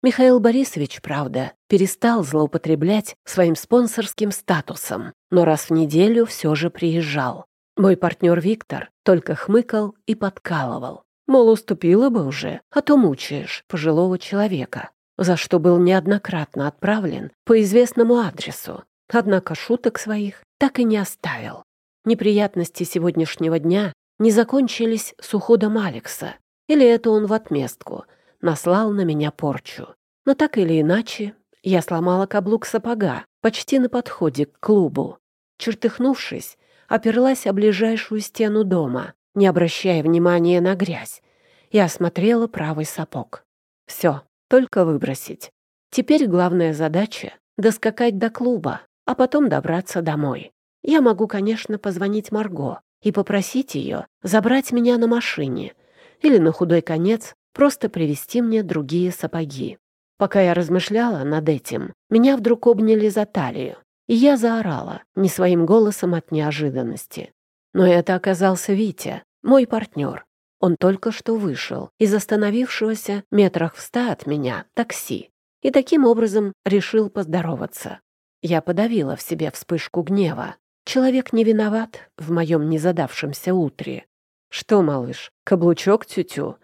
Михаил Борисович, правда, перестал злоупотреблять своим спонсорским статусом, но раз в неделю все же приезжал. Мой партнер Виктор только хмыкал и подкалывал. Мол, уступила бы уже, а то мучаешь пожилого человека, за что был неоднократно отправлен по известному адресу. Однако шуток своих так и не оставил. Неприятности сегодняшнего дня не закончились с уходом Алекса. Или это он в отместку наслал на меня порчу. Но так или иначе, я сломала каблук сапога почти на подходе к клубу. Чертыхнувшись, оперлась о ближайшую стену дома, не обращая внимания на грязь, и осмотрела правый сапог. Все, только выбросить. Теперь главная задача — доскакать до клуба, а потом добраться домой. Я могу, конечно, позвонить Марго и попросить ее забрать меня на машине или на худой конец просто привезти мне другие сапоги. Пока я размышляла над этим, меня вдруг обняли за талию, и я заорала, не своим голосом от неожиданности. Но это оказался Витя, мой партнер. Он только что вышел из остановившегося метрах в ста от меня такси и таким образом решил поздороваться. Я подавила в себе вспышку гнева. Человек не виноват в моем незадавшемся утре. «Что, малыш, каблучок тютю?»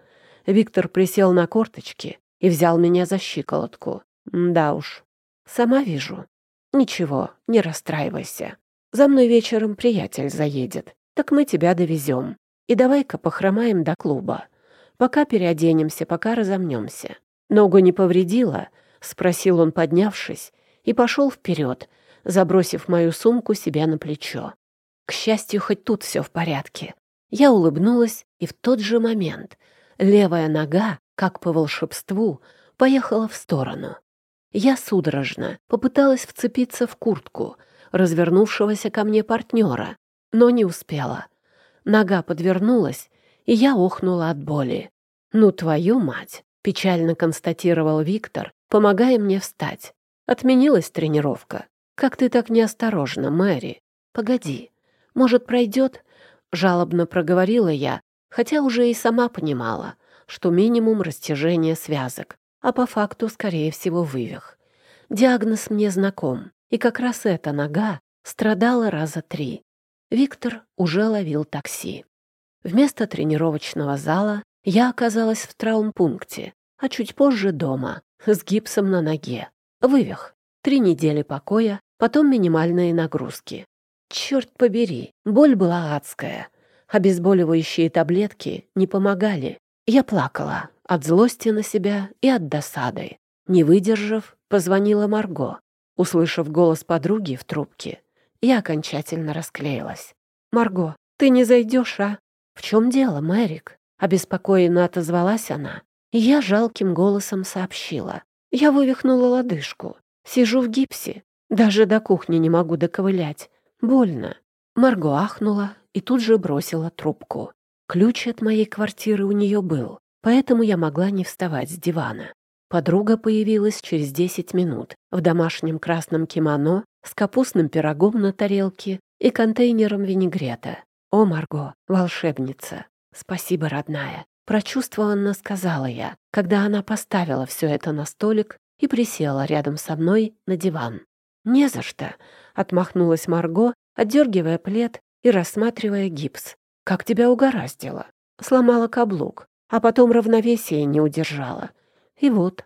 Виктор присел на корточки и взял меня за щиколотку. «Да уж, сама вижу. Ничего, не расстраивайся. За мной вечером приятель заедет, так мы тебя довезем. И давай-ка похромаем до клуба. Пока переоденемся, пока разомнемся. Ногу не повредила?» — спросил он, поднявшись, и пошел вперед, забросив мою сумку себе на плечо. К счастью, хоть тут все в порядке. Я улыбнулась, и в тот же момент левая нога, как по волшебству, поехала в сторону. Я судорожно попыталась вцепиться в куртку развернувшегося ко мне партнера, но не успела. Нога подвернулась, и я охнула от боли. «Ну, твою мать!» — печально констатировал Виктор, помогая мне встать. Отменилась тренировка. Как ты так неосторожна, Мэри? Погоди, может, пройдет? Жалобно проговорила я, хотя уже и сама понимала, что минимум растяжение связок, а по факту, скорее всего, вывих. Диагноз мне знаком, и как раз эта нога страдала раза три. Виктор уже ловил такси. Вместо тренировочного зала я оказалась в травмпункте, а чуть позже дома, с гипсом на ноге. Вывих. Три недели покоя, потом минимальные нагрузки. Черт побери, боль была адская. Обезболивающие таблетки не помогали. Я плакала от злости на себя и от досады. Не выдержав, позвонила Марго. Услышав голос подруги в трубке, я окончательно расклеилась. «Марго, ты не зайдешь, а?» «В чем дело, Мэрик?» Обеспокоенно отозвалась она, я жалким голосом сообщила. Я вывихнула лодыжку. Сижу в гипсе. Даже до кухни не могу доковылять. Больно. Марго ахнула и тут же бросила трубку. Ключ от моей квартиры у нее был, поэтому я могла не вставать с дивана. Подруга появилась через десять минут в домашнем красном кимоно с капустным пирогом на тарелке и контейнером винегрета. «О, Марго, волшебница! Спасибо, родная! Прочувствованно сказала я, когда она поставила все это на столик и присела рядом со мной на диван. «Не за что», — отмахнулась Марго, отдергивая плед и рассматривая гипс. «Как тебя угораздило?» Сломала каблук, а потом равновесие не удержала. И вот.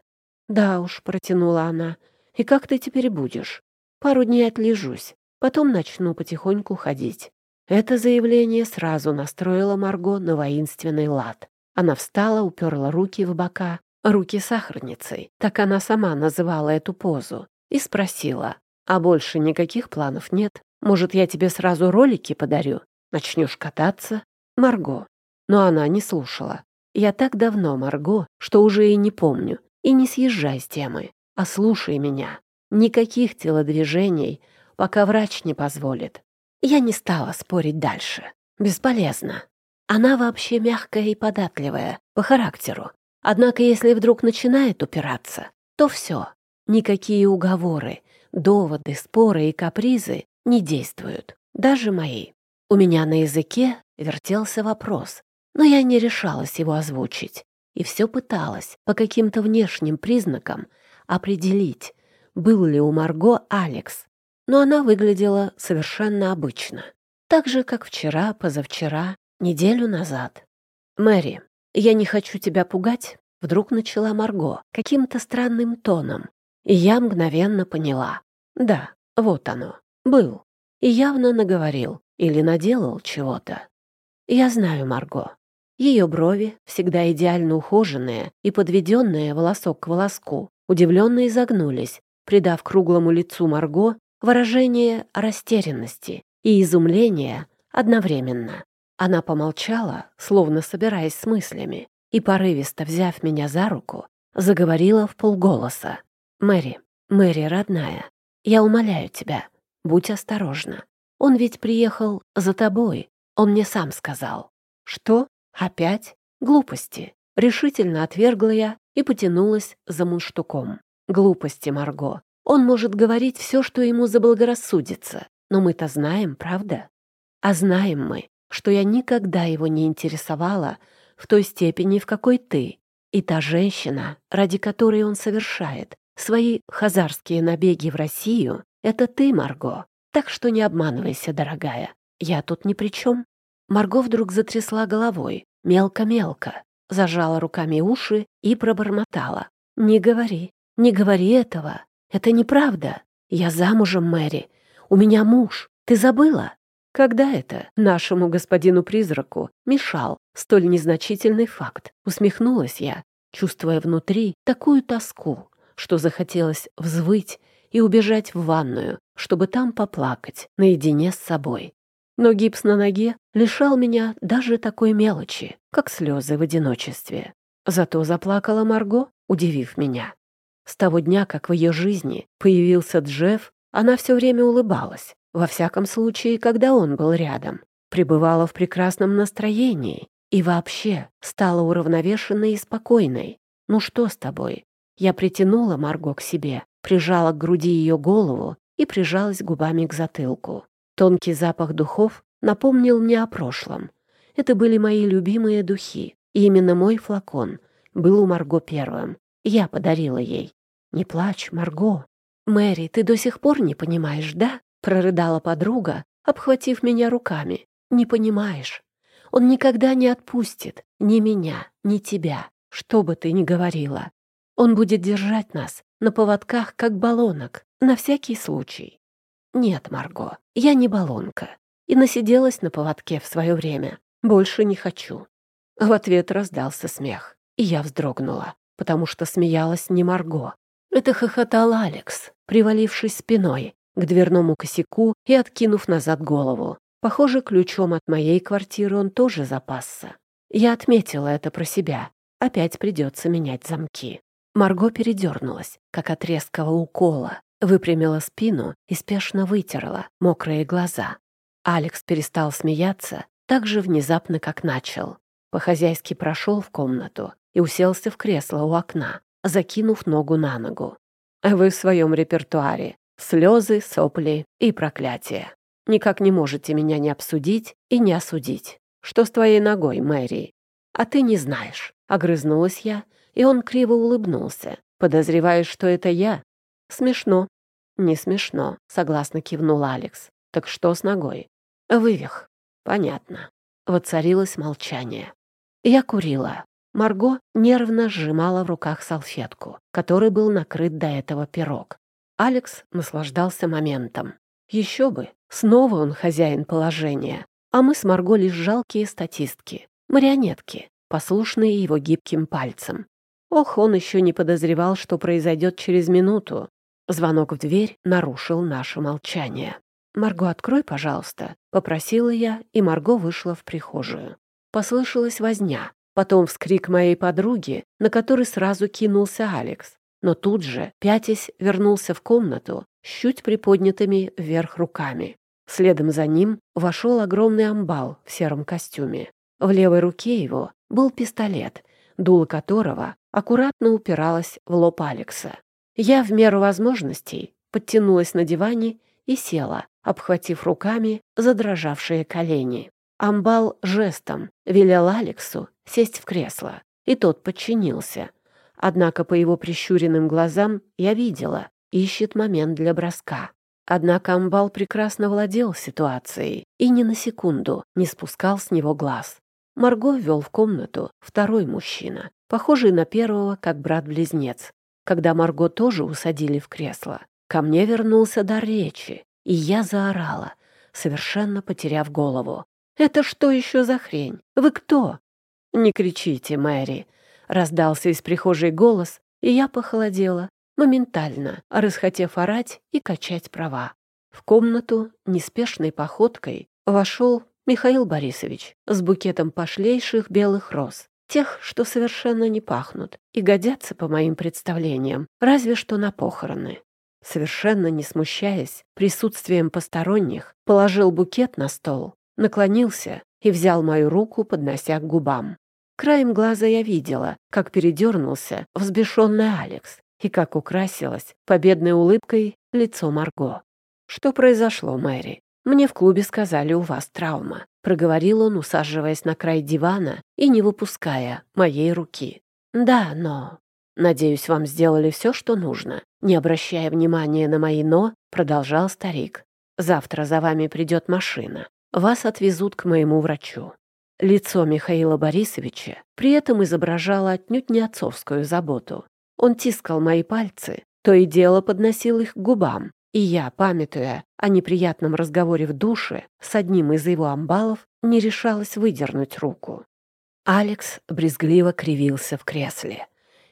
«Да уж», — протянула она, — «и как ты теперь будешь? Пару дней отлежусь, потом начну потихоньку ходить». Это заявление сразу настроило Марго на воинственный лад. Она встала, уперла руки в бока, руки сахарницей, так она сама называла эту позу, и спросила, а больше никаких планов нет? Может, я тебе сразу ролики подарю? Начнешь кататься? Марго. Но она не слушала. Я так давно, Марго, что уже и не помню. И не съезжай с темы, а слушай меня. Никаких телодвижений, пока врач не позволит. Я не стала спорить дальше. Бесполезно. Она вообще мягкая и податливая по характеру. Однако если вдруг начинает упираться, то все. Никакие уговоры, доводы, споры и капризы не действуют. Даже мои. У меня на языке вертелся вопрос, но я не решалась его озвучить. и все пыталась по каким-то внешним признакам определить, был ли у Марго Алекс. Но она выглядела совершенно обычно. Так же, как вчера, позавчера, неделю назад. «Мэри, я не хочу тебя пугать», — вдруг начала Марго каким-то странным тоном. И я мгновенно поняла. Да, вот оно, был. И явно наговорил или наделал чего-то. Я знаю Марго. Ее брови, всегда идеально ухоженные и подведенные волосок к волоску, удивленно изогнулись, придав круглому лицу Марго выражение растерянности и изумления одновременно. Она помолчала, словно собираясь с мыслями, и, порывисто взяв меня за руку, заговорила в полголоса. «Мэри, Мэри, родная, я умоляю тебя, будь осторожна. Он ведь приехал за тобой, он мне сам сказал». «Что? Опять? Глупости?» Решительно отвергла я и потянулась за мунштуком. «Глупости, Марго. Он может говорить все, что ему заблагорассудится, но мы-то знаем, правда? А знаем мы, что я никогда его не интересовала в той степени, в какой ты. И та женщина, ради которой он совершает свои хазарские набеги в Россию, это ты, Марго. Так что не обманывайся, дорогая. Я тут ни при чем. Марго вдруг затрясла головой, мелко-мелко, зажала руками уши и пробормотала. «Не говори, не говори этого. Это неправда. Я замужем, Мэри. У меня муж. Ты забыла?» Когда это нашему господину-призраку мешал столь незначительный факт? Усмехнулась я, чувствуя внутри такую тоску, что захотелось взвыть и убежать в ванную, чтобы там поплакать наедине с собой. Но гипс на ноге лишал меня даже такой мелочи, как слезы в одиночестве. Зато заплакала Марго, удивив меня. С того дня, как в ее жизни появился Джефф, она все время улыбалась, во всяком случае, когда он был рядом, пребывала в прекрасном настроении и вообще стала уравновешенной и спокойной. «Ну что с тобой?» Я притянула Марго к себе, прижала к груди ее голову и прижалась губами к затылку. Тонкий запах духов напомнил мне о прошлом. Это были мои любимые духи, и именно мой флакон был у Марго первым. Я подарила ей. «Не плачь, Марго». «Мэри, ты до сих пор не понимаешь, да?» прорыдала подруга, обхватив меня руками. «Не понимаешь. Он никогда не отпустит ни меня, ни тебя, что бы ты ни говорила. Он будет держать нас на поводках, как баллонок, на всякий случай. Нет, Марго, я не баллонка. И насиделась на поводке в свое время. Больше не хочу. В ответ раздался смех, и я вздрогнула, потому что смеялась не Марго. Это хохотал Алекс, привалившись спиной к дверному косяку и откинув назад голову. Похоже, ключом от моей квартиры он тоже запасся. Я отметила это про себя. Опять придется менять замки. Марго передернулась, как от резкого укола, выпрямила спину и спешно вытерла мокрые глаза. Алекс перестал смеяться так же внезапно, как начал. По-хозяйски прошел в комнату и уселся в кресло у окна, закинув ногу на ногу. «Вы в своем репертуаре Слезы, сопли и проклятия. Никак не можете меня не обсудить и не осудить. Что с твоей ногой, Мэри? А ты не знаешь. Огрызнулась я, и он криво улыбнулся. Подозреваешь, что это я? Смешно. Не смешно, согласно кивнул Алекс. Так что с ногой? Вывих. Понятно. Воцарилось молчание. Я курила. Марго нервно сжимала в руках салфетку, которой был накрыт до этого пирог. Алекс наслаждался моментом. Еще бы, снова он хозяин положения, а мы с Марго лишь жалкие статистки, марионетки, послушные его гибким пальцем. Ох, он еще не подозревал, что произойдет через минуту. Звонок в дверь нарушил наше молчание. «Марго, открой, пожалуйста», — попросила я, и Марго вышла в прихожую. Послышалась возня, потом вскрик моей подруги, на который сразу кинулся Алекс но тут же, пятясь, вернулся в комнату с чуть приподнятыми вверх руками. Следом за ним вошел огромный амбал в сером костюме. В левой руке его был пистолет, дуло которого аккуратно упиралось в лоб Алекса. Я в меру возможностей подтянулась на диване и села, обхватив руками задрожавшие колени. Амбал жестом велел Алексу сесть в кресло и тот подчинился. Однако по его прищуренным глазам я видела, ищет момент для броска. Однако Амбал прекрасно владел ситуацией и ни на секунду не спускал с него глаз. Марго ввел в комнату второй мужчина, похожий на первого, как брат-близнец. Когда Марго тоже усадили в кресло, ко мне вернулся дар речи, и я заорала, совершенно потеряв голову. «Это что еще за хрень? Вы кто?» «Не кричите, Мэри!» — раздался из прихожей голос, и я похолодела, моментально расхотев орать и качать права. В комнату неспешной походкой вошел Михаил Борисович с букетом пошлейших белых роз, тех, что совершенно не пахнут и годятся, по моим представлениям, разве что на похороны. Совершенно не смущаясь присутствием посторонних, положил букет на стол, наклонился и взял мою руку, поднося к губам. Краем глаза я видела, как передернулся взбешенный Алекс, и как украсилось победной улыбкой лицо Марго. «Что произошло, Мэри? Мне в клубе сказали, у вас травма», — проговорил он, усаживаясь на край дивана и не выпуская моей руки. «Да, но...» «Надеюсь, вам сделали все, что нужно». Не обращая внимания на мои «но», продолжал старик. «Завтра за вами придет машина. Вас отвезут к моему врачу». Лицо Михаила Борисовича при этом изображало отнюдь не отцовскую заботу. Он тискал мои пальцы, то и дело подносил их к губам, и я, памятуя о неприятном разговоре в душе с одним из его амбалов, не решалась выдернуть руку. Алекс брезгливо кривился в кресле,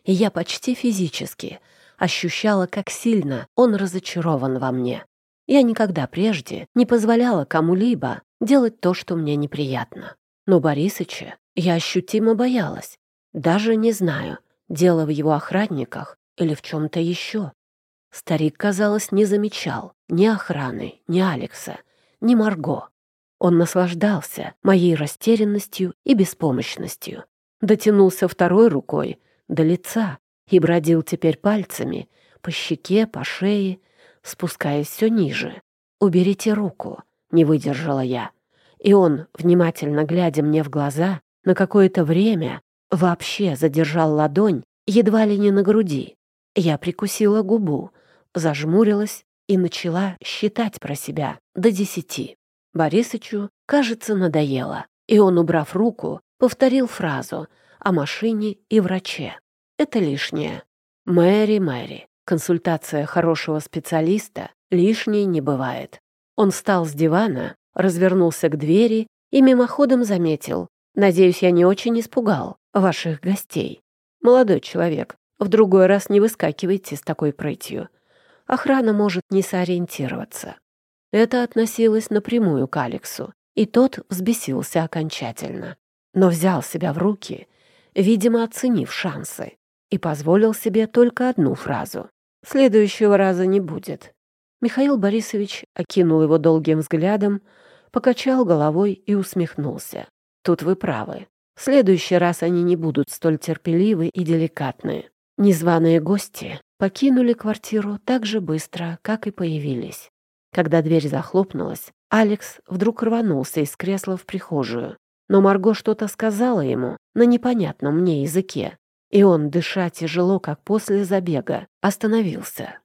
и я почти физически ощущала, как сильно он разочарован во мне. Я никогда прежде не позволяла кому-либо делать то, что мне неприятно. Но Борисыча я ощутимо боялась. Даже не знаю, Дело в его охранниках или в чем-то еще. Старик, казалось, не замечал ни охраны, ни Алекса, ни Марго. Он наслаждался моей растерянностью и беспомощностью. Дотянулся второй рукой до лица и бродил теперь пальцами по щеке, по шее, спускаясь все ниже. «Уберите руку», — не выдержала я. И он, внимательно глядя мне в глаза, на какое-то время Вообще задержал ладонь едва ли не на груди. Я прикусила губу, зажмурилась и начала считать про себя до десяти. Борисычу, кажется, надоело, и он, убрав руку, повторил фразу о машине и враче. Это лишнее. Мэри, Мэри, консультация хорошего специалиста лишней не бывает. Он встал с дивана, развернулся к двери и мимоходом заметил. Надеюсь, я не очень испугал ваших гостей. Молодой человек, в другой раз не выскакивайте с такой прытью. Охрана может не сориентироваться. Это относилось напрямую к Алексу, и тот взбесился окончательно. Но взял себя в руки, видимо, оценив шансы, и позволил себе только одну фразу. «Следующего раза не будет». Михаил Борисович окинул его долгим взглядом, покачал головой и усмехнулся. «Тут вы правы. В следующий раз они не будут столь терпеливы и деликатны. Незваные гости покинули квартиру так же быстро, как и появились. Когда дверь захлопнулась, Алекс вдруг рванулся из кресла в прихожую. Но Марго что-то сказала ему на непонятном мне языке, и он, дыша тяжело, как после забега, остановился.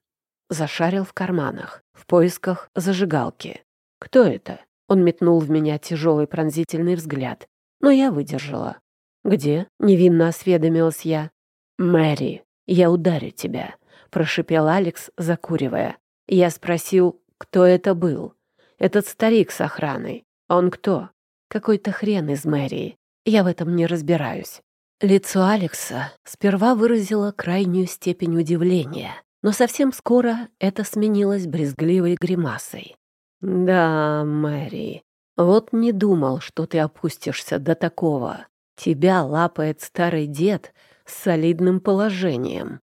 Зашарил в карманах, в поисках зажигалки. «Кто это?» Он метнул в меня тяжелый пронзительный взгляд но я выдержала. «Где?» — невинно осведомилась я. «Мэри, я ударю тебя», — прошипел Алекс, закуривая. Я спросил, кто это был. «Этот старик с охраной. Он кто?» «Какой-то хрен из мэрии. Я в этом не разбираюсь». Лицо Алекса сперва выразило крайнюю степень удивления, но совсем скоро это сменилось брезгливой гримасой. «Да, Мэри, вот не думал, что ты опустишься до такого. Тебя лапает старый дед с солидным положением.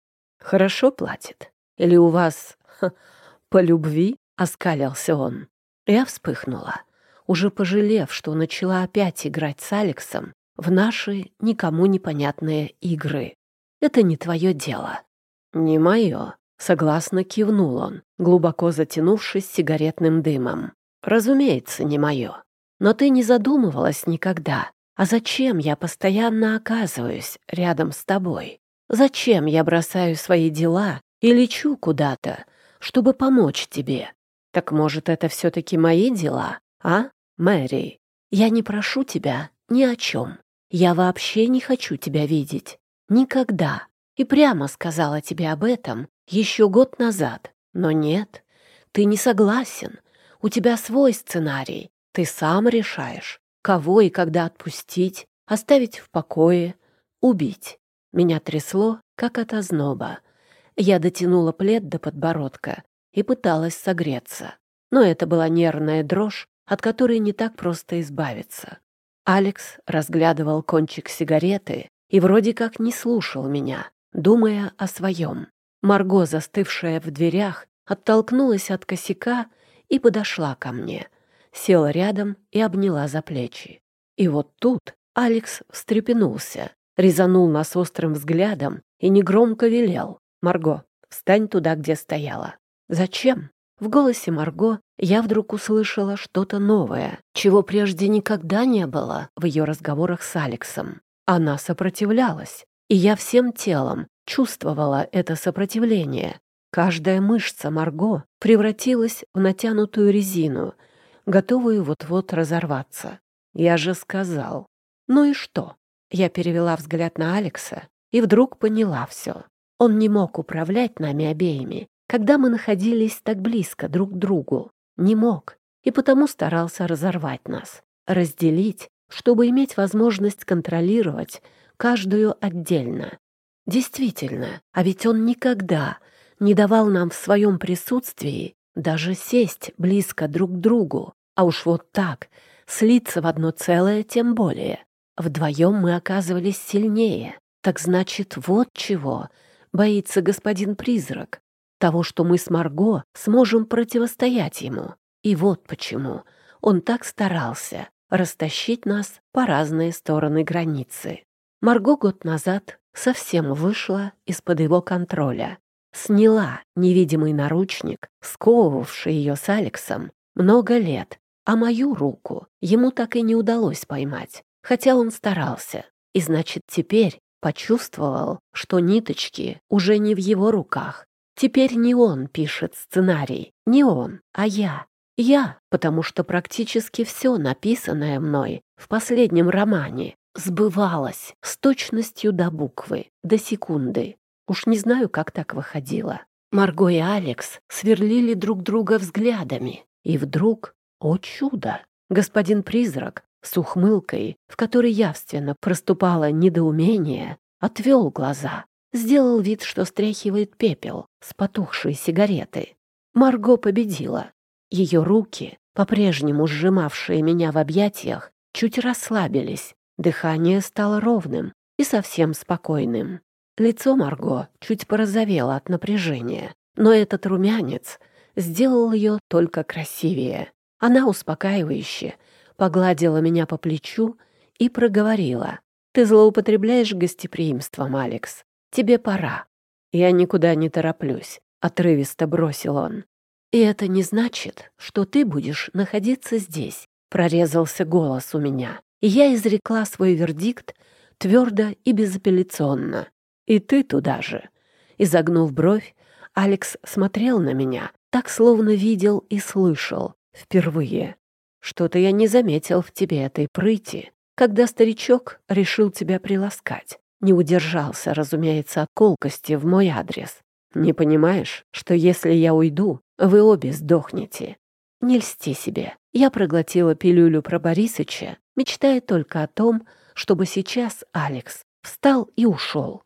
Хорошо платит? Или у вас ха, по любви?» — оскалился он. Я вспыхнула, уже пожалев, что начала опять играть с Алексом в наши никому непонятные игры. Это не твое дело. Не мое, согласно кивнул он, глубоко затянувшись сигаретным дымом. Разумеется, не мое. Но ты не задумывалась никогда, А зачем я постоянно оказываюсь рядом с тобой? Зачем я бросаю свои дела и лечу куда-то, чтобы помочь тебе? Так может, это все-таки мои дела, а, Мэри? Я не прошу тебя ни о чем. Я вообще не хочу тебя видеть. Никогда. И прямо сказала тебе об этом еще год назад. Но нет, ты не согласен. У тебя свой сценарий. Ты сам решаешь, кого и когда отпустить, оставить в покое, убить. Меня трясло, как от озноба. Я дотянула плед до подбородка и пыталась согреться. Но это была нервная дрожь, от которой не так просто избавиться. Алекс разглядывал кончик сигареты и вроде как не слушал меня, думая о своем. Марго, застывшая в дверях, оттолкнулась от косяка и подошла ко мне, села рядом и обняла за плечи. И вот тут Алекс встрепенулся, резанул нас острым взглядом и негромко велел. «Марго, встань туда, где стояла». «Зачем?» В голосе Марго я вдруг услышала что-то новое, чего прежде никогда не было в ее разговорах с Алексом. Она сопротивлялась, и я всем телом чувствовала это сопротивление. Каждая мышца Марго превратилась в натянутую резину, готовую вот-вот разорваться. Я же сказал. Ну и что? Я перевела взгляд на Алекса и вдруг поняла все. Он не мог управлять нами обеими, когда мы находились так близко друг к другу. Не мог, и потому старался разорвать нас, разделить, чтобы иметь возможность контролировать каждую отдельно. Действительно, а ведь он никогда не давал нам в своем присутствии даже сесть близко друг к другу, а уж вот так, слиться в одно целое тем более. Вдвоем мы оказывались сильнее. Так значит, вот чего боится господин призрак. Того, что мы с Марго сможем противостоять ему. И вот почему он так старался растащить нас по разные стороны границы. Марго год назад совсем вышла из-под его контроля. Сняла невидимый наручник, сковывавший ее с Алексом много лет, а мою руку ему так и не удалось поймать хотя он старался. И значит, теперь почувствовал, что ниточки уже не в его руках. Теперь не он пишет сценарий, не он, а я. Я, потому что практически все написанное мной в последнем романе сбывалось с точностью до буквы, до секунды. Уж не знаю, как так выходило. Марго и Алекс сверлили друг друга взглядами. И вдруг, о чудо, господин призрак с ухмылкой, в которой явственно проступало недоумение, отвел глаза, сделал вид, что стряхивает пепел с потухшей сигареты. Марго победила. Ее руки, по-прежнему сжимавшие меня в объятиях, чуть расслабились, дыхание стало ровным и совсем спокойным. Лицо Марго чуть порозовело от напряжения, но этот румянец сделал ее только красивее. Она успокаивающе погладила меня по плечу и проговорила. «Ты злоупотребляешь гостеприимством, Алекс. Тебе пора». «Я никуда не тороплюсь», — отрывисто бросил он. «И это не значит, что ты будешь находиться здесь», — прорезался голос у меня. И я изрекла свой вердикт твердо и безапелляционно. «И ты туда же». Изогнув бровь, Алекс смотрел на меня, так словно видел и слышал впервые. Что-то я не заметил в тебе этой прыти, когда старичок решил тебя приласкать. Не удержался, разумеется, от колкости в мой адрес. Не понимаешь, что если я уйду, вы обе сдохнете? Не льсти себе. Я проглотила пилюлю про Борисыча, мечтая только о том, чтобы сейчас Алекс встал и ушел.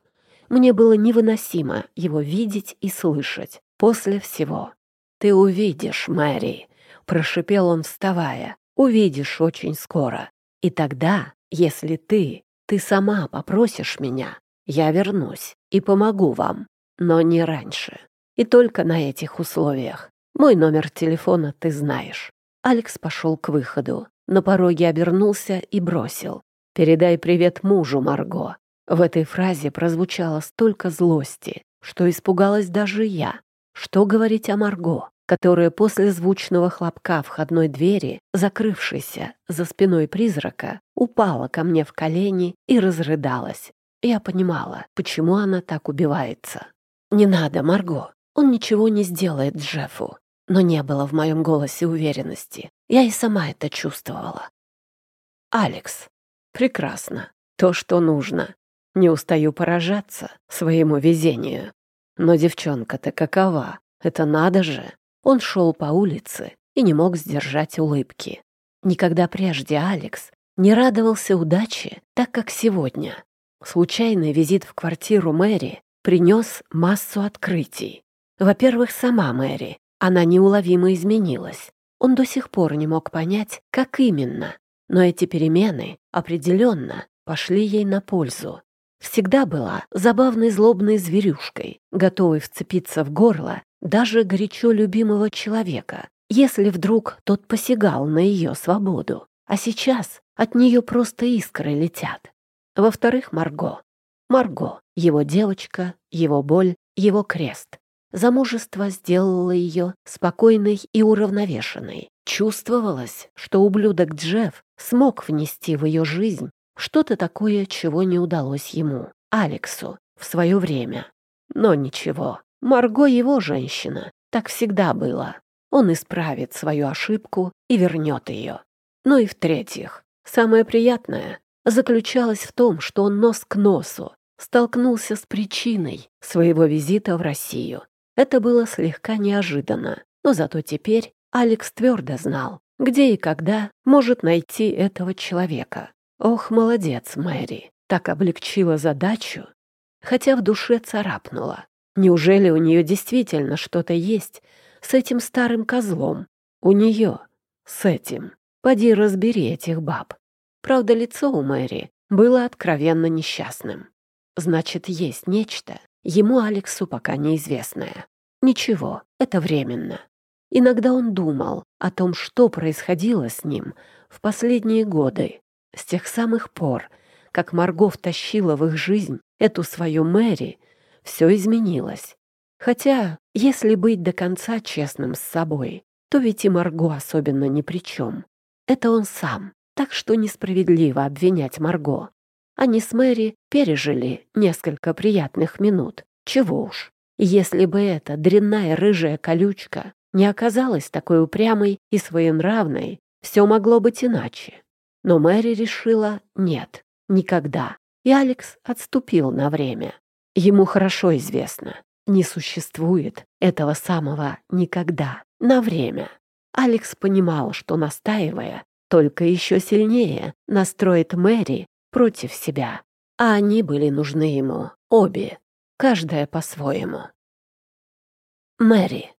Мне было невыносимо его видеть и слышать после всего. «Ты увидишь, Мэри», прошипел он, вставая. Увидишь очень скоро. И тогда, если ты, ты сама попросишь меня, я вернусь и помогу вам, но не раньше. И только на этих условиях. Мой номер телефона ты знаешь. Алекс пошел к выходу. На пороге обернулся и бросил. «Передай привет мужу, Марго». В этой фразе прозвучало столько злости, что испугалась даже я. Что говорить о Марго? Которая после звучного хлопка входной двери, закрывшейся за спиной призрака, упала ко мне в колени и разрыдалась. Я понимала, почему она так убивается. «Не надо, Марго, он ничего не сделает Джеффу». Но не было в моем голосе уверенности. Я и сама это чувствовала. «Алекс, прекрасно. То, что нужно. Не устаю поражаться своему везению. Но девчонка-то какова? Это надо же!» Он шел по улице и не мог сдержать улыбки. Никогда прежде Алекс не радовался удаче так, как сегодня. Случайный визит в квартиру Мэри принес массу открытий. Во-первых, сама Мэри. Она неуловимо изменилась. Он до сих пор не мог понять, как именно. Но эти перемены определенно пошли ей на пользу. Всегда была забавной злобной зверюшкой, готовой вцепиться в горло даже горячо любимого человека, если вдруг тот посягал на ее свободу. А сейчас от нее просто искры летят. Во-вторых, Марго. Марго, его девочка, его боль, его крест. Замужество сделало ее спокойной и уравновешенной. Чувствовалось, что ублюдок Джефф смог внести в ее жизнь что-то такое, чего не удалось ему, Алексу, в свое время. Но ничего, Марго его женщина, так всегда было. Он исправит свою ошибку и вернет ее. Ну и в-третьих, самое приятное заключалось в том, что он нос к носу столкнулся с причиной своего визита в Россию. Это было слегка неожиданно, но зато теперь Алекс твердо знал, где и когда может найти этого человека. Ох, молодец, Мэри, так облегчила задачу, хотя в душе царапнула. Неужели у нее действительно что-то есть с этим старым козлом? У нее с этим. Поди разбери этих баб. Правда, лицо у Мэри было откровенно несчастным. Значит, есть нечто, ему Алексу пока неизвестное. Ничего, это временно. Иногда он думал о том, что происходило с ним в последние годы, с тех самых пор, как Марго втащила в их жизнь эту свою Мэри, все изменилось. Хотя, если быть до конца честным с собой, то ведь и Марго особенно ни при чем. Это он сам, так что несправедливо обвинять Марго. Они с Мэри пережили несколько приятных минут. Чего уж. Если бы эта дрянная рыжая колючка не оказалась такой упрямой и своенравной, все могло быть иначе. Но Мэри решила нет, никогда. И Алекс отступил на время. Ему хорошо известно, не существует этого самого никогда, на время. Алекс понимал, что, настаивая, только еще сильнее настроит Мэри против себя. А они были нужны ему, обе, каждая по-своему. Мэри.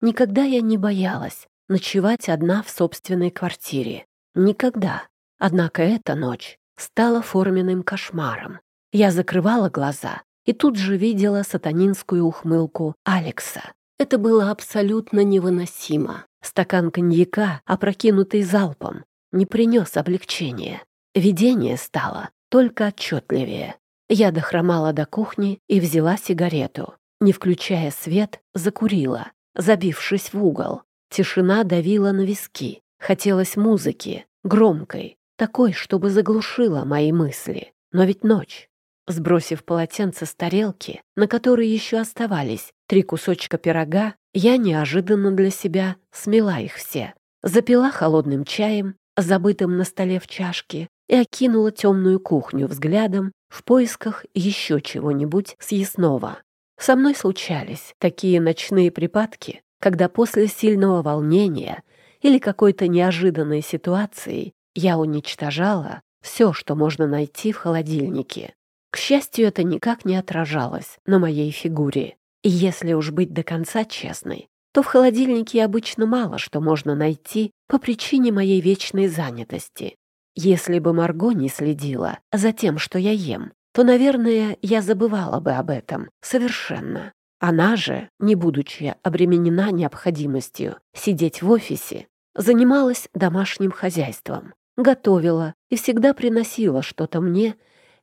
Никогда я не боялась ночевать одна в собственной квартире. Никогда. Однако эта ночь стала форменным кошмаром. Я закрывала глаза и тут же видела сатанинскую ухмылку Алекса. Это было абсолютно невыносимо. Стакан коньяка, опрокинутый залпом, не принес облегчения. Видение стало только отчетливее. Я дохромала до кухни и взяла сигарету. Не включая свет, закурила, забившись в угол. Тишина давила на виски. Хотелось музыки, громкой, такой, чтобы заглушила мои мысли. Но ведь ночь. Сбросив полотенце с тарелки, на которой еще оставались три кусочка пирога, я неожиданно для себя смела их все. Запила холодным чаем, забытым на столе в чашке, и окинула темную кухню взглядом в поисках еще чего-нибудь съестного. Со мной случались такие ночные припадки, когда после сильного волнения или какой-то неожиданной ситуации я уничтожала все, что можно найти в холодильнике. К счастью, это никак не отражалось на моей фигуре. И если уж быть до конца честной, то в холодильнике обычно мало что можно найти по причине моей вечной занятости. Если бы Марго не следила за тем, что я ем, то, наверное, я забывала бы об этом совершенно. Она же, не будучи обременена необходимостью сидеть в офисе, занималась домашним хозяйством, готовила и всегда приносила что-то мне,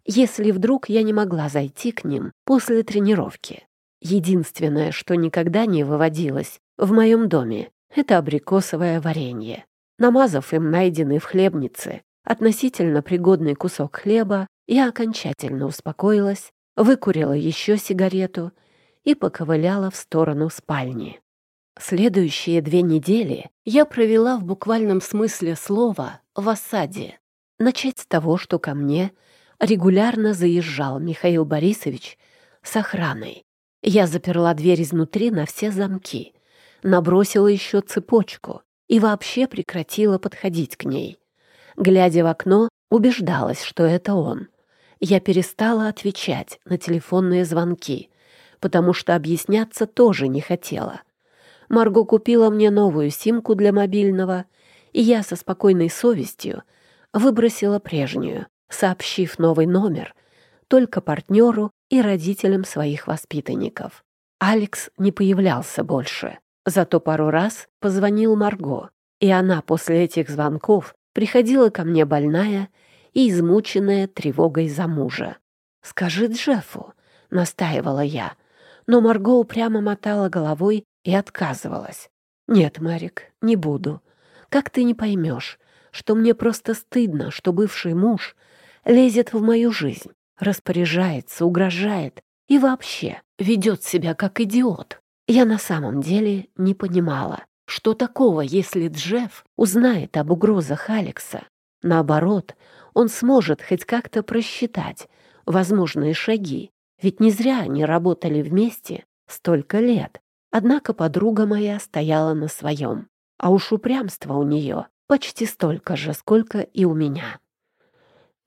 если вдруг я не могла зайти к ним после тренировки. Единственное, что никогда не выводилось в моем доме, это абрикосовое варенье. Намазав им найденный в хлебнице относительно пригодный кусок хлеба, я окончательно успокоилась, выкурила еще сигарету и поковыляла в сторону спальни. Следующие две недели я провела в буквальном смысле слова в осаде. Начать с того, что ко мне регулярно заезжал Михаил Борисович с охраной. Я заперла дверь изнутри на все замки, набросила еще цепочку и вообще прекратила подходить к ней. Глядя в окно, убеждалась, что это он. Я перестала отвечать на телефонные звонки, потому что объясняться тоже не хотела. Марго купила мне новую симку для мобильного, и я со спокойной совестью выбросила прежнюю, сообщив новый номер только партнеру и родителям своих воспитанников. Алекс не появлялся больше, зато пару раз позвонил Марго, и она после этих звонков приходила ко мне больная и измученная тревогой за мужа. «Скажи Джеффу», — настаивала я, но Марго упрямо мотала головой и отказывалась. «Нет, Марик, не буду. Как ты не поймешь, что мне просто стыдно, что бывший муж лезет в мою жизнь, распоряжается, угрожает и вообще ведет себя как идиот. Я на самом деле не понимала, что такого, если Джефф узнает об угрозах Алекса. Наоборот, он сможет хоть как-то просчитать возможные шаги, ведь не зря они работали вместе столько лет. Однако подруга моя стояла на своем, а уж упрямство у нее почти столько же, сколько и у меня.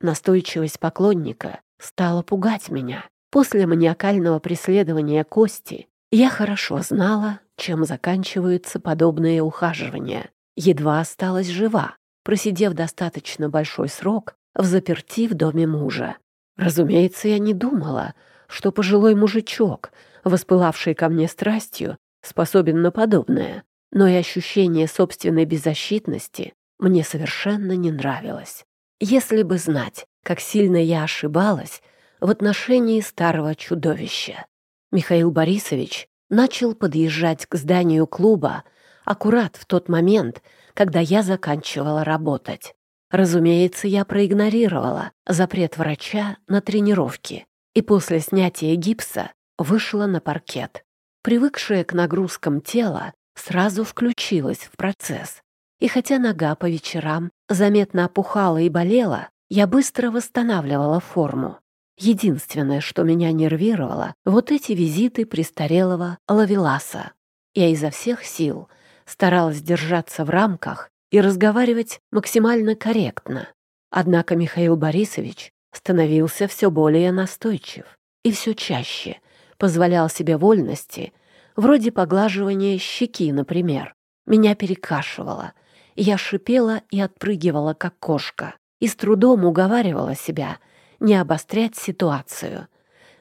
Настойчивость поклонника стала пугать меня. После маниакального преследования Кости я хорошо знала, чем заканчиваются подобные ухаживания. Едва осталась жива, просидев достаточно большой срок в заперти в доме мужа. Разумеется, я не думала, что пожилой мужичок, воспылавший ко мне страстью, способен на подобное, но и ощущение собственной беззащитности мне совершенно не нравилось. Если бы знать, как сильно я ошибалась в отношении старого чудовища. Михаил Борисович начал подъезжать к зданию клуба аккурат в тот момент, когда я заканчивала работать. Разумеется, я проигнорировала запрет врача на тренировки и после снятия гипса вышла на паркет. Привыкшая к нагрузкам тела сразу включилась в процесс. И хотя нога по вечерам заметно опухала и болела, я быстро восстанавливала форму. Единственное, что меня нервировало, вот эти визиты престарелого Лавеласа. Я изо всех сил старалась держаться в рамках и разговаривать максимально корректно. Однако Михаил Борисович становился все более настойчив и все чаще позволял себе вольности, вроде поглаживания щеки, например. Меня перекашивало, я шипела и отпрыгивала, как кошка, и с трудом уговаривала себя — не обострять ситуацию.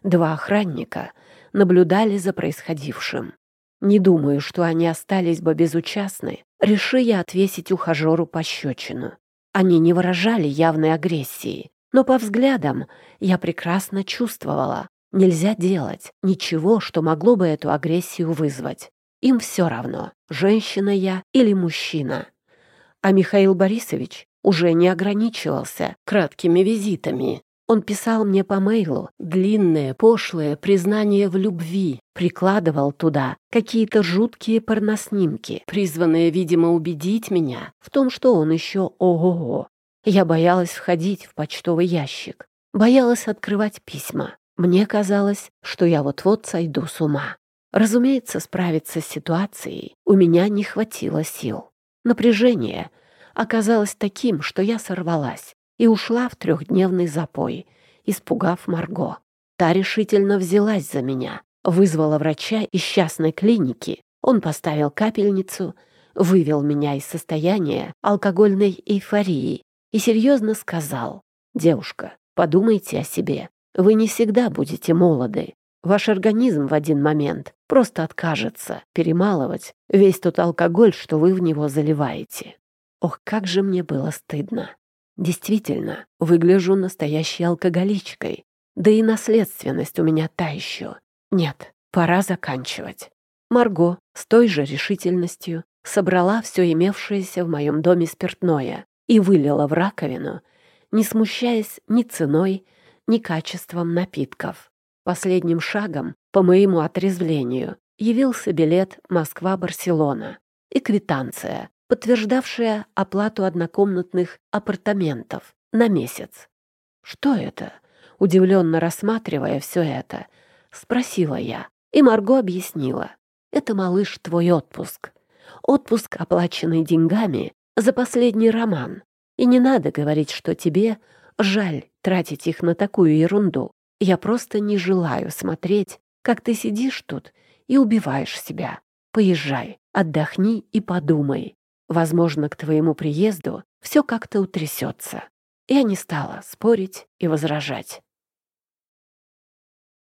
Два охранника наблюдали за происходившим. Не думаю, что они остались бы безучастны, реши я отвесить ухажеру пощечину. Они не выражали явной агрессии, но по взглядам я прекрасно чувствовала, нельзя делать ничего, что могло бы эту агрессию вызвать. Им все равно, женщина я или мужчина. А Михаил Борисович уже не ограничивался краткими визитами. Он писал мне по мейлу длинное, пошлое признание в любви, прикладывал туда какие-то жуткие порноснимки, призванные, видимо, убедить меня в том, что он еще ого-го. Я боялась входить в почтовый ящик, боялась открывать письма. Мне казалось, что я вот-вот сойду с ума. Разумеется, справиться с ситуацией у меня не хватило сил. Напряжение оказалось таким, что я сорвалась и ушла в трехдневный запой, испугав Марго. Та решительно взялась за меня, вызвала врача из частной клиники. Он поставил капельницу, вывел меня из состояния алкогольной эйфории и серьезно сказал, «Девушка, подумайте о себе. Вы не всегда будете молоды. Ваш организм в один момент просто откажется перемалывать весь тот алкоголь, что вы в него заливаете». Ох, как же мне было стыдно. Действительно, выгляжу настоящей алкоголичкой. Да и наследственность у меня та еще. Нет, пора заканчивать. Марго с той же решительностью собрала все имевшееся в моем доме спиртное и вылила в раковину, не смущаясь ни ценой, ни качеством напитков. Последним шагом по моему отрезвлению явился билет Москва-Барселона и квитанция, подтверждавшая оплату однокомнатных апартаментов на месяц. «Что это?» — удивленно рассматривая все это, спросила я, и Марго объяснила. «Это, малыш, твой отпуск. Отпуск, оплаченный деньгами за последний роман. И не надо говорить, что тебе жаль тратить их на такую ерунду. Я просто не желаю смотреть, как ты сидишь тут и убиваешь себя. Поезжай, отдохни и подумай. Возможно, к твоему приезду все как-то утрясется. Я не стала спорить и возражать.